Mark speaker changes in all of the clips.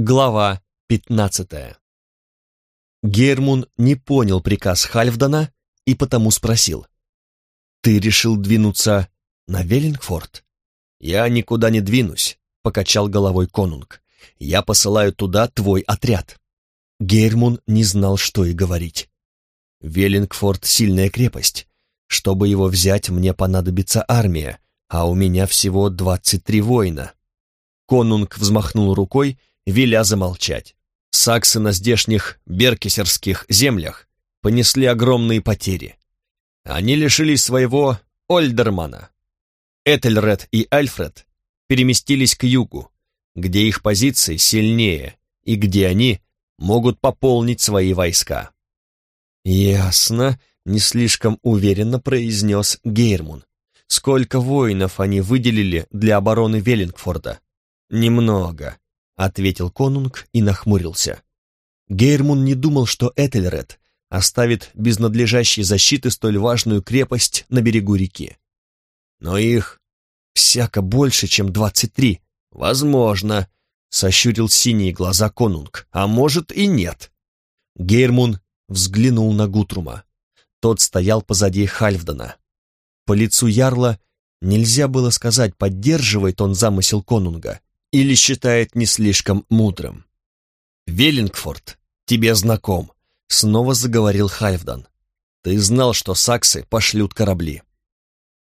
Speaker 1: Глава 15 Гермун не понял приказ Хальфдана и потому спросил. «Ты решил двинуться на Веллингфорд?» «Я никуда не двинусь», — покачал головой конунг. «Я посылаю туда твой отряд». Гермун не знал, что и говорить. «Веллингфорд — сильная крепость. Чтобы его взять, мне понадобится армия, а у меня всего двадцать три воина». Конунг взмахнул рукой веля замолчать. Саксы на здешних беркесерских землях понесли огромные потери. Они лишились своего Ольдермана. Этельред и Альфред переместились к югу, где их позиции сильнее и где они могут пополнить свои войска. «Ясно», — не слишком уверенно произнес Гейрмун. «Сколько воинов они выделили для обороны Веллингфорда?» «Немного», ответил конунг и нахмурился. Гейрмун не думал, что Этельред оставит без надлежащей защиты столь важную крепость на берегу реки. Но их всяко больше, чем двадцать три. Возможно, сощурил синие глаза конунг, а может и нет. Гейрмун взглянул на Гутрума. Тот стоял позади Хальфдана. По лицу Ярла нельзя было сказать, поддерживает он замысел конунга или считает не слишком мудрым. «Веллингфорд тебе знаком», — снова заговорил Хальфдан. «Ты знал, что саксы пошлют корабли».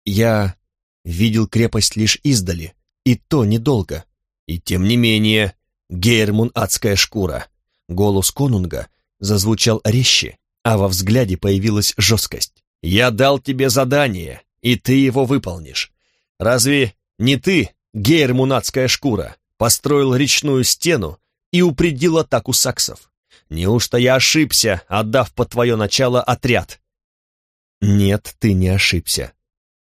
Speaker 1: «Я видел крепость лишь издали, и то недолго. И тем не менее, Гейрмун адская шкура». Голос конунга зазвучал резче, а во взгляде появилась жесткость. «Я дал тебе задание, и ты его выполнишь. Разве не ты Гейрмунатская шкура, построил речную стену и упредил атаку саксов. Неужто я ошибся, отдав под твое начало отряд? Нет, ты не ошибся.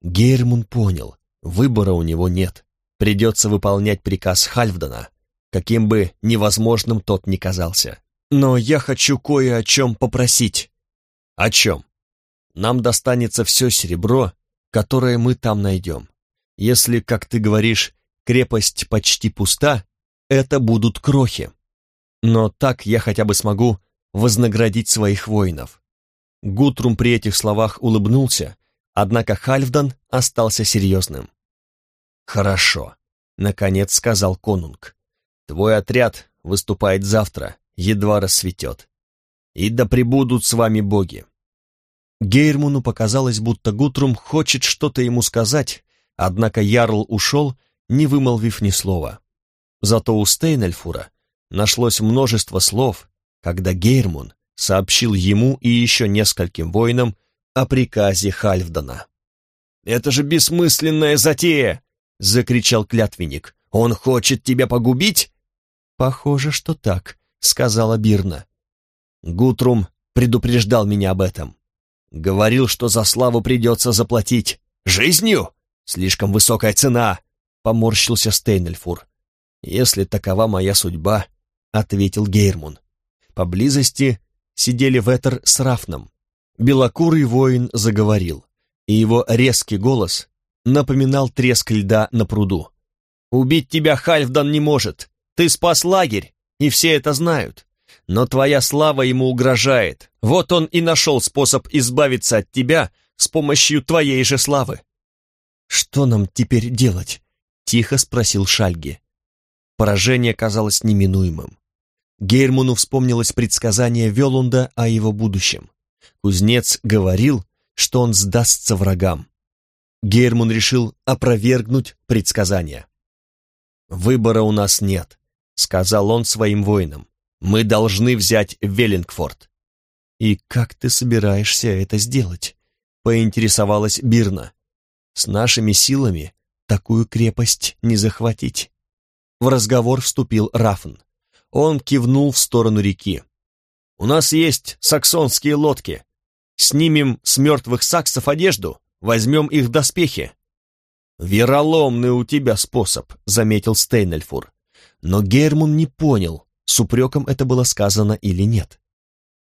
Speaker 1: Гейрмун понял, выбора у него нет. Придется выполнять приказ Хальфдана, каким бы невозможным тот ни казался. Но я хочу кое о чем попросить. О чем? Нам достанется все серебро, которое мы там найдем. Если, как ты говоришь, крепость почти пуста, это будут крохи. Но так я хотя бы смогу вознаградить своих воинов. Гутрум при этих словах улыбнулся, однако Хальфдан остался серьезным. «Хорошо», — наконец сказал конунг. «Твой отряд выступает завтра, едва рассветет. И да пребудут с вами боги». Гейрмуну показалось, будто Гутрум хочет что-то ему сказать, однако Ярл ушел, не вымолвив ни слова. Зато у Стейнельфура нашлось множество слов, когда Гейрмун сообщил ему и еще нескольким воинам о приказе Хальфдана. «Это же бессмысленная затея!» — закричал клятвенник. «Он хочет тебя погубить?» «Похоже, что так», — сказала Бирна. Гутрум предупреждал меня об этом. Говорил, что за славу придется заплатить. «Жизнью? Слишком высокая цена!» Поморщился Стейнельфур. «Если такова моя судьба», — ответил Гейрмун. Поблизости сидели Ветер с Рафном. Белокурый воин заговорил, и его резкий голос напоминал треск льда на пруду. «Убить тебя Хальфдан не может. Ты спас лагерь, и все это знают. Но твоя слава ему угрожает. Вот он и нашел способ избавиться от тебя с помощью твоей же славы». «Что нам теперь делать?» Тихо спросил Шальги. Поражение казалось неминуемым. Гейрмуну вспомнилось предсказание Велунда о его будущем. Кузнец говорил, что он сдастся врагам. Гейрмун решил опровергнуть предсказание. «Выбора у нас нет», — сказал он своим воинам. «Мы должны взять Веллингфорд». «И как ты собираешься это сделать?» — поинтересовалась Бирна. «С нашими силами такую крепость не захватить. В разговор вступил Рафн. Он кивнул в сторону реки. «У нас есть саксонские лодки. Снимем с мертвых саксов одежду, возьмем их доспехи». «Вероломный у тебя способ», — заметил Стейнельфур. Но Гермун не понял, с упреком это было сказано или нет.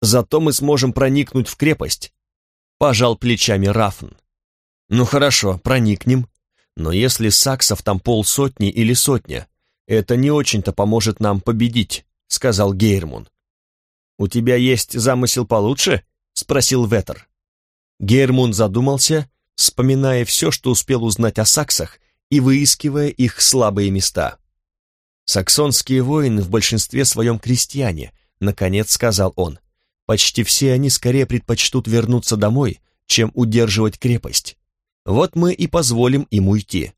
Speaker 1: «Зато мы сможем проникнуть в крепость», — пожал плечами Рафн. «Ну хорошо, проникнем», но если саксов там полсотни или сотня, это не очень-то поможет нам победить. сказал Гейрмун. «У тебя есть замысел получше?» — спросил Ветер. Гейрмун задумался, вспоминая все, что успел узнать о саксах и выискивая их слабые места. «Саксонские воины в большинстве своем крестьяне», — наконец сказал он. «Почти все они скорее предпочтут вернуться домой, чем удерживать крепость. Вот мы и позволим им уйти».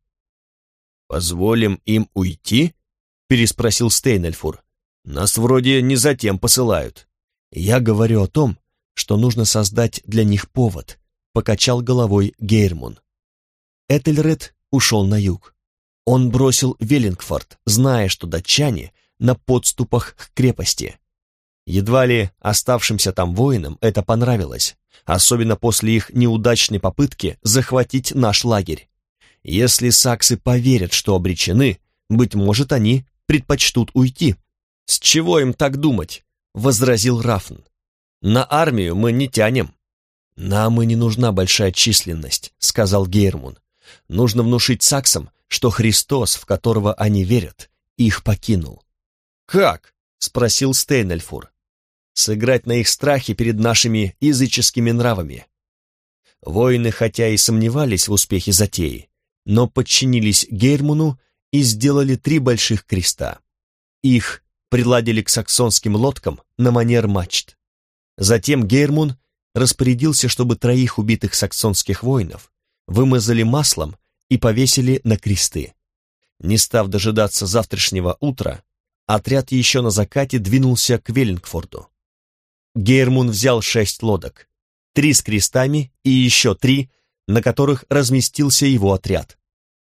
Speaker 1: «Позволим им уйти?» — переспросил Стейнельфур. «Нас вроде не затем посылают». «Я говорю о том, что нужно создать для них повод», — покачал головой Гейрмун. Этельред ушел на юг. Он бросил Веллингфорд, зная, что датчане на подступах к крепости. Едва ли оставшимся там воинам это понравилось, особенно после их неудачной попытки захватить наш лагерь. Если саксы поверят, что обречены, быть может, они предпочтут уйти. «С чего им так думать?» — возразил Рафн. «На армию мы не тянем». «Нам и не нужна большая численность», — сказал Гейрмун. «Нужно внушить саксам, что Христос, в которого они верят, их покинул. «Как?» — спросил Стейнельфур. «Сыграть на их страхе перед нашими языческими нравами». Воины, хотя и сомневались в успехе затеи, но подчинились Гейрмуну и сделали три больших креста. Их приладили к саксонским лодкам на манер мачт. Затем Гейрмун распорядился, чтобы троих убитых саксонских воинов вымазали маслом и повесили на кресты. Не став дожидаться завтрашнего утра, отряд еще на закате двинулся к Веллингфорду. Гейрмун взял шесть лодок, три с крестами и еще три, на которых разместился его отряд.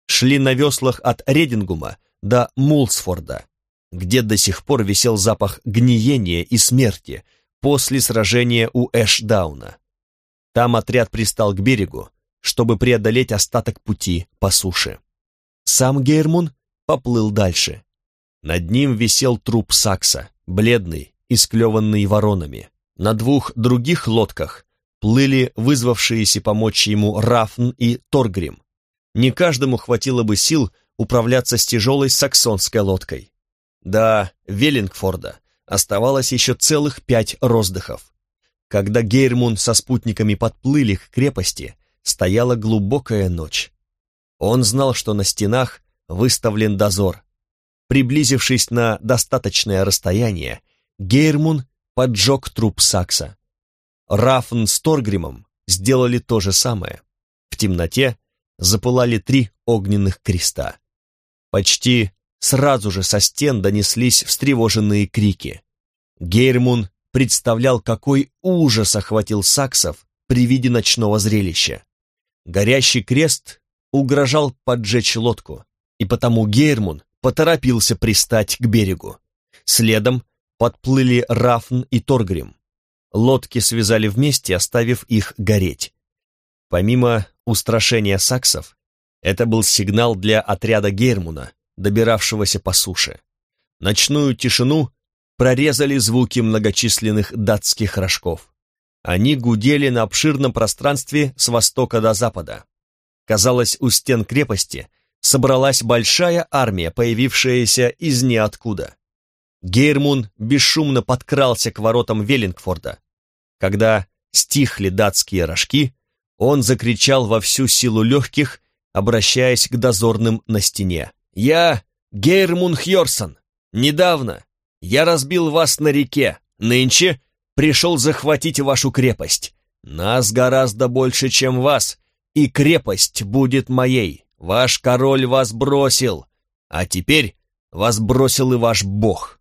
Speaker 1: Шли на веслах от Редингума до Мулсфорда, где до сих пор висел запах гниения и смерти после сражения у Эшдауна. Там отряд пристал к берегу, чтобы преодолеть остаток пути по суше. Сам Гейрмун поплыл дальше. Над ним висел труп Сакса, бледный, исклеванный воронами. На двух других лодках плыли вызвавшиеся помочь ему Рафн и Торгрим. Не каждому хватило бы сил управляться с тяжелой саксонской лодкой. До Веллингфорда оставалось еще целых пять роздыхов. Когда Гейрмун со спутниками подплыли к крепости, стояла глубокая ночь. Он знал, что на стенах выставлен дозор. Приблизившись на достаточное расстояние, Гейрмун поджег труп Сакса. Рафн с Торгримом сделали то же самое. В темноте запылали три огненных креста. Почти сразу же со стен донеслись встревоженные крики. Гейрмун представлял, какой ужас охватил саксов при виде ночного зрелища. Горящий крест угрожал поджечь лодку, и потому Гейрмун поторопился пристать к берегу. Следом подплыли Рафн и Торгрим. Лодки связали вместе, оставив их гореть. Помимо устрашения саксов, это был сигнал для отряда Гейрмуна, добиравшегося по суше. Ночную тишину прорезали звуки многочисленных датских рожков. Они гудели на обширном пространстве с востока до запада. Казалось, у стен крепости собралась большая армия, появившаяся из ниоткуда. Гейрмун бесшумно подкрался к воротам Веллингфорда. Когда стихли датские рожки, он закричал во всю силу легких, обращаясь к дозорным на стене. «Я Гейрмун Хьорсон. Недавно я разбил вас на реке. Нынче пришел захватить вашу крепость. Нас гораздо больше, чем вас, и крепость будет моей. Ваш король вас бросил, а теперь вас бросил и ваш бог».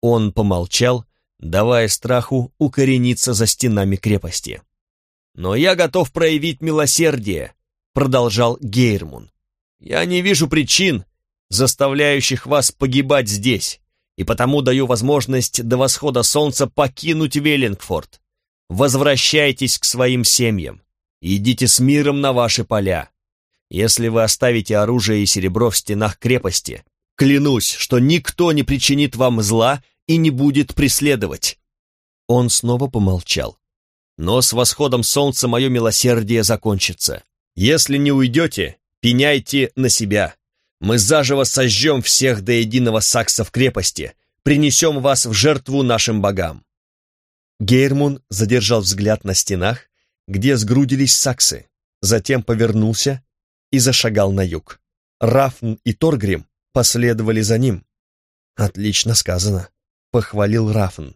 Speaker 1: Он помолчал, давая страху укорениться за стенами крепости. «Но я готов проявить милосердие», — продолжал Гейрмун. «Я не вижу причин, заставляющих вас погибать здесь и потому даю возможность до восхода солнца покинуть Веллингфорд. Возвращайтесь к своим семьям. Идите с миром на ваши поля. Если вы оставите оружие и серебро в стенах крепости, клянусь, что никто не причинит вам зла и не будет преследовать». Он снова помолчал. «Но с восходом солнца мое милосердие закончится. Если не уйдете, пеняйте на себя. Мы заживо сожжем всех до единого в крепости, принесем вас в жертву нашим богам». Гейрмун задержал взгляд на стенах, где сгрудились саксы, затем повернулся и зашагал на юг. Рафн и Торгрим последовали за ним. «Отлично сказано», — похвалил Рафн.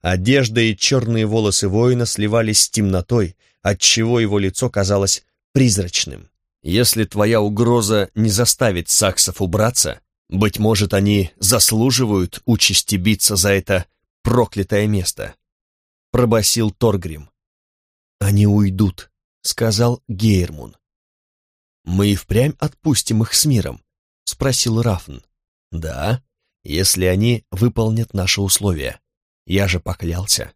Speaker 1: Одежда и черные волосы воина сливались с темнотой, отчего его лицо казалось призрачным. «Если твоя угроза не заставит саксов убраться, быть может, они заслуживают участи биться за это проклятое место», — пробасил Торгрим. «Они уйдут», — сказал Гейрмун. «Мы и впрямь отпустим их с миром?» — спросил Рафн. «Да, если они выполнят наши условия. Я же поклялся».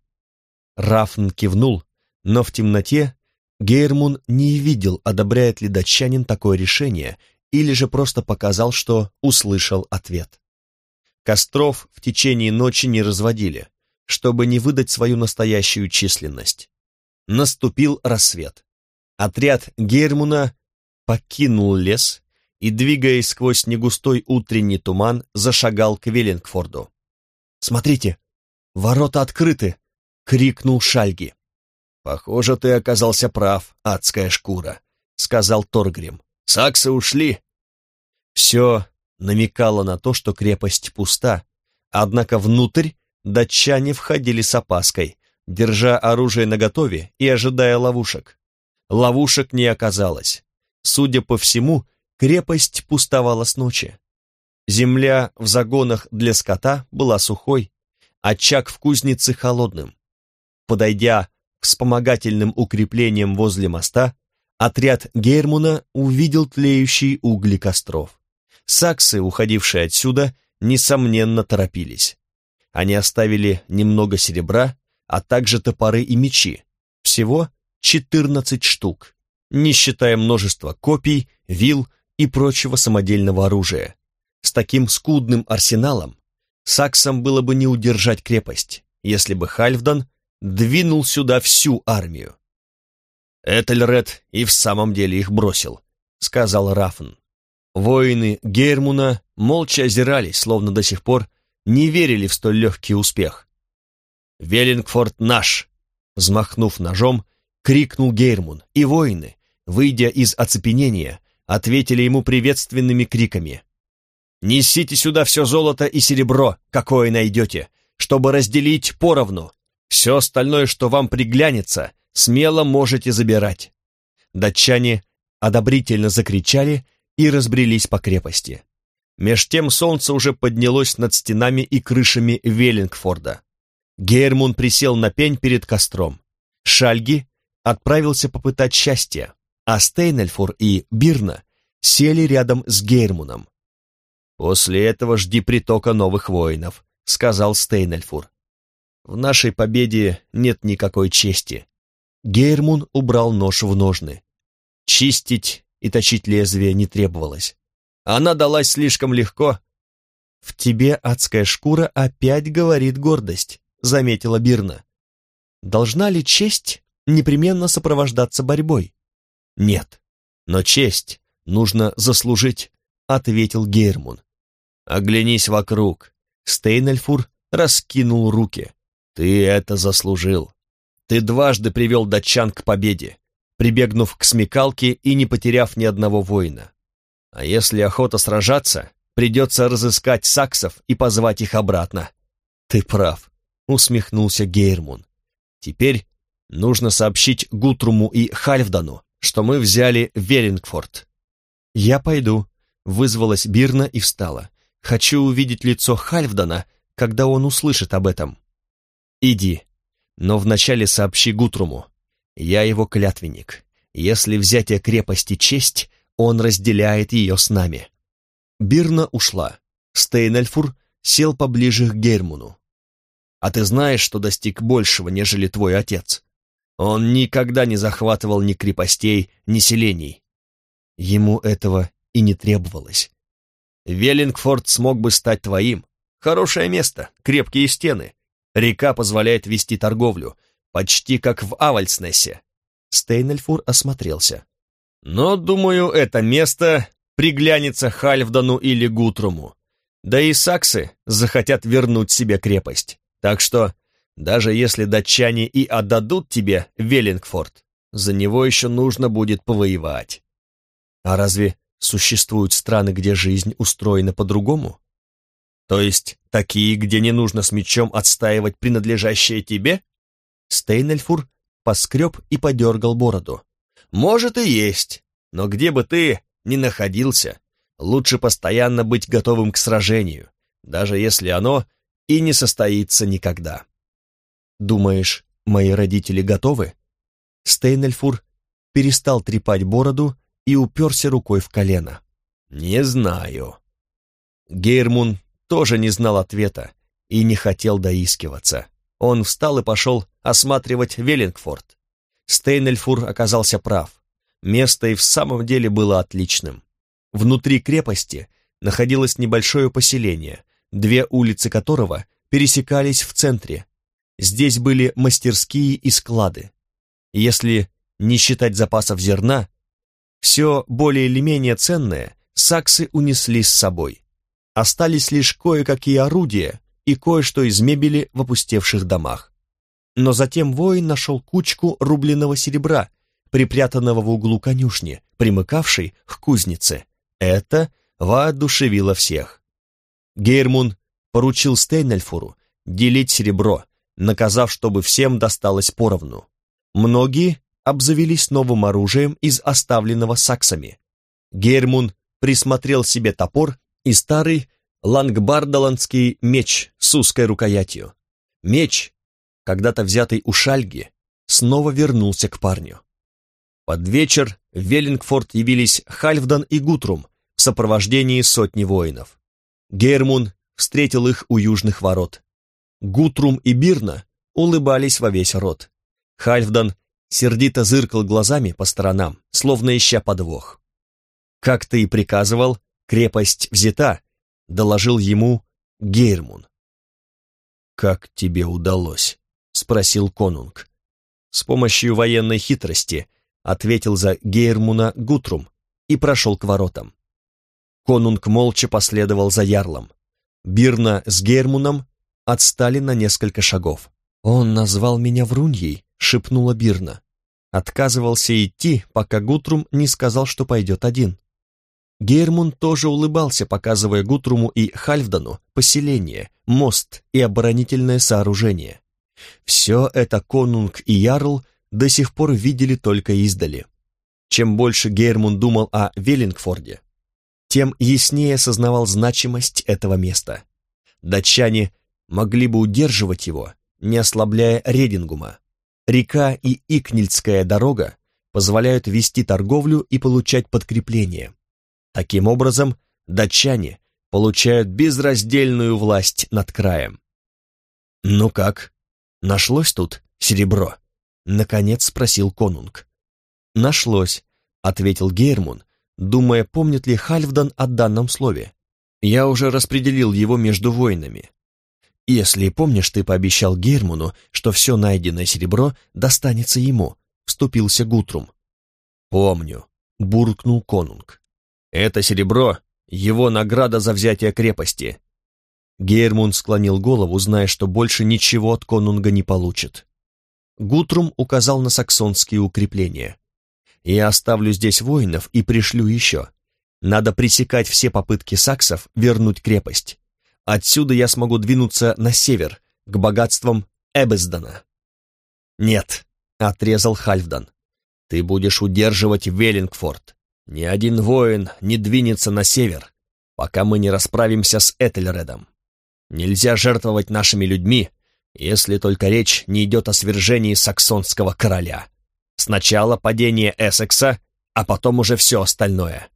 Speaker 1: Рафн кивнул, но в темноте Гейрмун не видел, одобряет ли датчанин такое решение, или же просто показал, что услышал ответ. Костров в течение ночи не разводили, чтобы не выдать свою настоящую численность. Наступил рассвет. Отряд Гейрмуна покинул лес и, двигаясь сквозь негустой утренний туман, зашагал к Веллингфорду. «Смотрите, ворота открыты!» — крикнул Шальги. «Похоже, ты оказался прав, адская шкура», — сказал Торгрим. «Саксы ушли». Все намекало на то, что крепость пуста, однако внутрь датчане входили с опаской, держа оружие наготове и ожидая ловушек. Ловушек не оказалось. Судя по всему, крепость пустовала с ночи. Земля в загонах для скота была сухой, очаг в кузнице холодным. Подойдя к вспомогательным укреплениям возле моста, отряд Гермуна увидел тлеющие угли костров. Саксы, уходившие отсюда, несомненно торопились. Они оставили немного серебра, а также топоры и мечи, всего 14 штук, не считая множества копий, вил и прочего самодельного оружия. С таким скудным арсеналом саксам было бы не удержать крепость, если бы Хальфдан двинул сюда всю армию. Этельред и в самом деле их бросил, сказал Рафн. Воины Гейрмуна молча озирались, словно до сих пор не верили в столь легкий успех. «Веллингфорд наш!» Взмахнув ножом, крикнул Гейрмун, и воины, выйдя из оцепенения, ответили ему приветственными криками. «Несите сюда все золото и серебро, какое найдете, чтобы разделить поровну. Все остальное, что вам приглянется, смело можете забирать». Датчане одобрительно закричали и разбрелись по крепости. Меж тем солнце уже поднялось над стенами и крышами Веллингфорда. Гейрмун присел на пень перед костром. Шальги отправился попытать счастья, а Стейнельфур и Бирна сели рядом с Гейрмуном. «После этого жди притока новых воинов», — сказал Стейнельфур. «В нашей победе нет никакой чести». Гейрмун убрал нож в ножны. Чистить и точить лезвие не требовалось. Она далась слишком легко. «В тебе адская шкура опять говорит гордость», — заметила Бирна. «Должна ли честь непременно сопровождаться борьбой. Нет, но честь нужно заслужить, ответил Гейрмун. Оглянись вокруг. Стейнельфур раскинул руки. Ты это заслужил. Ты дважды привел датчан к победе, прибегнув к смекалке и не потеряв ни одного воина. А если охота сражаться, придется разыскать саксов и позвать их обратно. Ты прав, усмехнулся Гейрмун. Теперь Нужно сообщить Гутруму и Хальфдану, что мы взяли Веллингфорд. Я пойду, вызвалась Бирна и встала. Хочу увидеть лицо Хальфдана, когда он услышит об этом. Иди, но вначале сообщи Гутруму. Я его клятвенник. Если взятие крепости честь, он разделяет ее с нами. Бирна ушла. Стейнельфур сел поближе к Гермуну. «А ты знаешь, что достиг большего, нежели твой отец?» Он никогда не захватывал ни крепостей, ни селений. Ему этого и не требовалось. Веллингфорд смог бы стать твоим. Хорошее место, крепкие стены. Река позволяет вести торговлю, почти как в Авальснессе. Стейнельфур осмотрелся. Но, думаю, это место приглянется Хальфдану или Гутруму. да и саксы захотят вернуть себе крепость. Так что, даже если датчане и отдадут тебе Веллингфорд, за него еще нужно будет повоевать. А разве существуют страны, где жизнь устроена по-другому? То есть такие, где не нужно с мечом отстаивать принадлежащее тебе? Стейнельфур поскреб и подергал бороду. Может и есть, но где бы ты ни находился, лучше постоянно быть готовым к сражению, даже если оно и не состоится никогда. Думаешь, мои родители готовы? Стейнельфур перестал трепать бороду и уперся рукой в колено. «Не знаю». Гейрмун тоже не знал ответа и не хотел доискиваться. Он встал и пошел осматривать Веллингфорд. Стейнельфур оказался прав. Место и в самом деле было отличным. Внутри крепости находилось небольшое поселение, две улицы которого пересекались в центре. Здесь были мастерские и склады. Если не считать запасов зерна, все более или менее ценное саксы унесли с собой. Остались лишь кое-какие орудия и кое-что из мебели в опустевших домах. Но затем воин нашел кучку рубленного серебра, припрятанного в углу конюшни, примыкавшей к кузнице. Это воодушевило всех. Гейрмун поручил Стейнельфуру делить серебро, наказав, чтобы всем досталось поровну. Многие обзавелись новым оружием из оставленного саксами. Гейрмун присмотрел себе топор и старый лангбардаландский меч с узкой рукоятью. Меч, когда-то взятый у Шальги, снова вернулся к парню. Под вечер в Веллингфорд явились Хальфдан и Гутрум в сопровождении сотни воинов. Гермун встретил их у южных ворот. Гутрум и Бирна улыбались во весь рот. Хальфдан сердито зыркал глазами по сторонам, словно ища подвох. «Как ты и приказывал, крепость взята», — доложил ему Гейрмун. «Как тебе удалось?» — спросил конунг. «С помощью военной хитрости», — ответил за Гейрмуна Гутрум и прошел к воротам. Конунг молча последовал за ярлом. Бирна с Гейрмуном отстали на несколько шагов. «Он назвал меня Вруньей», — шепнула Бирна. Отказывался идти, пока Гутрум не сказал, что пойдет один. Гейрмун тоже улыбался, показывая Гутруму и Хальфдану поселение, мост и оборонительное сооружение. Все это Конунг и Ярл до сих пор видели только издали. Чем больше Гейрмун думал о Веллингфорде, тем яснее осознавал значимость этого места. Датчане могли бы удерживать его, не ослабляя Редингума. Река и Икнильская дорога позволяют вести торговлю и получать подкрепление. Таким образом, датчане получают безраздельную власть над краем. «Ну как, нашлось тут серебро?» — наконец спросил конунг. «Нашлось», — ответил Гейрмун, думая, помнит ли Хальфдан о данном слове. «Я уже распределил его между воинами. «Если помнишь, ты пообещал Герману, что все найденное серебро достанется ему», — вступился Гутрум. «Помню», — буркнул конунг. «Это серебро — его награда за взятие крепости». Гермун склонил голову, зная, что больше ничего от конунга не получит. Гутрум указал на саксонские укрепления. «Я оставлю здесь воинов и пришлю еще. Надо пресекать все попытки саксов вернуть крепость. Отсюда я смогу двинуться на север, к богатствам Эбездана. Нет, отрезал Хальфдан. Ты будешь удерживать Веллингфорд. Ни один воин не двинется на север, пока мы не расправимся с Этельредом. Нельзя жертвовать нашими людьми, если только речь не идет о свержении саксонского короля. Сначала падение Эссекса, а потом уже все остальное.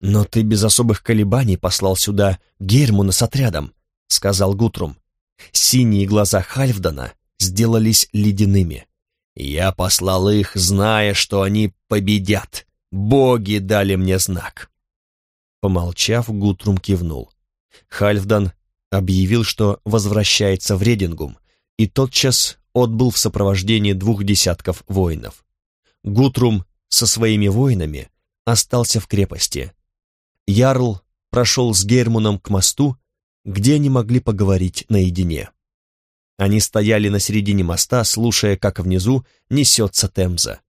Speaker 1: «Но ты без особых колебаний послал сюда Гермуна с отрядом», — сказал Гутрум. Синие глаза Хальфдана сделались ледяными. «Я послал их, зная, что они победят. Боги дали мне знак». Помолчав, Гутрум кивнул. Хальфдан объявил, что возвращается в Редингум, и тотчас отбыл в сопровождении двух десятков воинов. Гутрум со своими воинами остался в крепости, Ярл прошел с Гермуном к мосту, где они могли поговорить наедине. Они стояли на середине моста, слушая, как внизу несется Темза.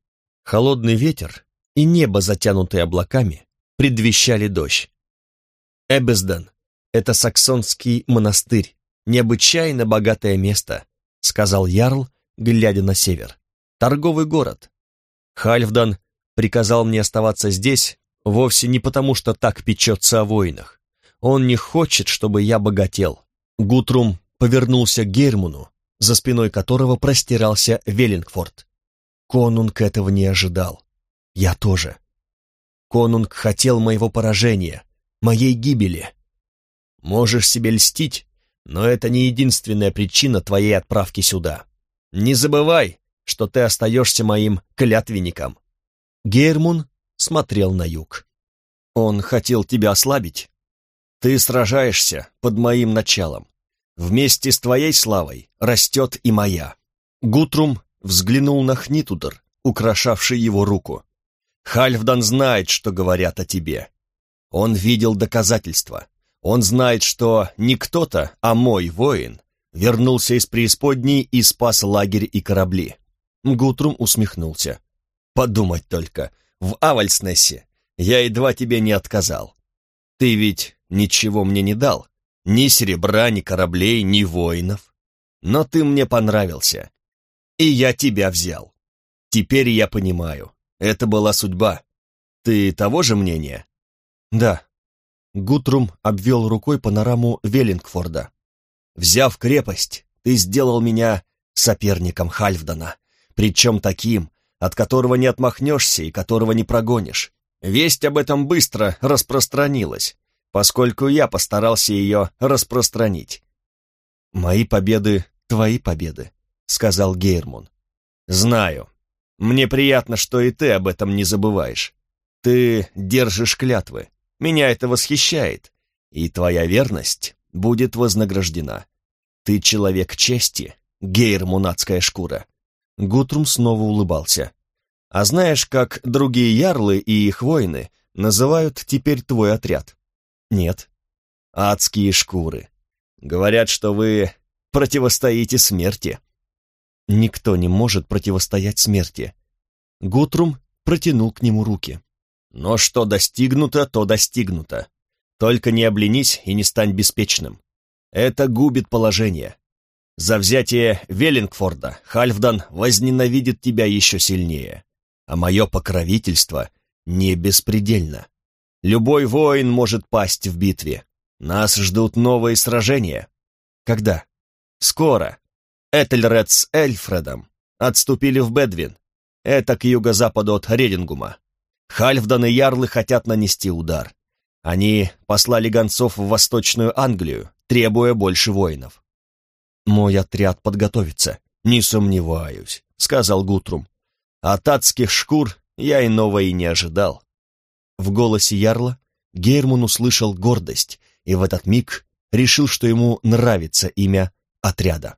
Speaker 1: Холодный ветер и небо, затянутые облаками, предвещали дождь. Эбесден — это саксонский монастырь, необычайно богатое место, сказал Ярл, глядя на север. Торговый город. Хальфдан приказал мне оставаться здесь вовсе не потому, что так печется о воинах. Он не хочет, чтобы я богател. Гутрум повернулся к Гермуну, за спиной которого простирался Веллингфорд. Конунг этого не ожидал. Я тоже. Конунг хотел моего поражения, моей гибели. Можешь себе льстить, но это не единственная причина твоей отправки сюда. Не забывай, что ты остаешься моим клятвенником. Гермун смотрел на юг. Он хотел тебя ослабить. Ты сражаешься под моим началом. Вместе с твоей славой растет и моя. Гутрум взглянул на Хнитудер, украшавший его руку. Хальфдан знает, что говорят о тебе. Он видел доказательства. Он знает, что не кто-то, а мой воин вернулся из преисподней и спас лагерь и корабли. Гутрум усмехнулся. Подумать только, в Авальснессе я едва тебе не отказал. Ты ведь ничего мне не дал, ни серебра, ни кораблей, ни воинов. Но ты мне понравился, и я тебя взял. Теперь я понимаю, это была судьба. Ты того же мнения? Да. Гутрум обвел рукой панораму Веллингфорда. Взяв крепость, ты сделал меня соперником Хальфдана, причем таким, от которого не отмахнешься и которого не прогонишь. Весть об этом быстро распространилась, поскольку я постарался ее распространить. «Мои победы — твои победы», — сказал Гейрмун. «Знаю. Мне приятно, что и ты об этом не забываешь. Ты держишь клятвы. Меня это восхищает, и твоя верность будет вознаграждена. Ты человек чести, гейр-мунацкая шкура. Гутрум снова улыбался. А знаешь, как другие ярлы и их воины называют теперь твой отряд? Нет. Адские шкуры. Говорят, что вы противостоите смерти. Никто не может противостоять смерти. Гутрум протянул к нему руки. Но что достигнуто, то достигнуто. Только не обленись и не стань беспечным. Это губит положение. За взятие Веллингфорда Хальфдан возненавидит тебя еще сильнее. А мое покровительство не беспредельно. Любой воин может пасть в битве. Нас ждут новые сражения. Когда? Скоро. Этельред с Эльфредом отступили в Бедвин. Это к юго-западу от Редингума. Хальфдан и Ярлы хотят нанести удар. Они послали гонцов в Восточную Англию, требуя больше воинов. «Мой отряд подготовится, не сомневаюсь», — сказал Гутрум. «От адских шкур я иного и не ожидал». В голосе Ярла Гейрмун услышал гордость и в этот миг решил, что ему нравится имя отряда.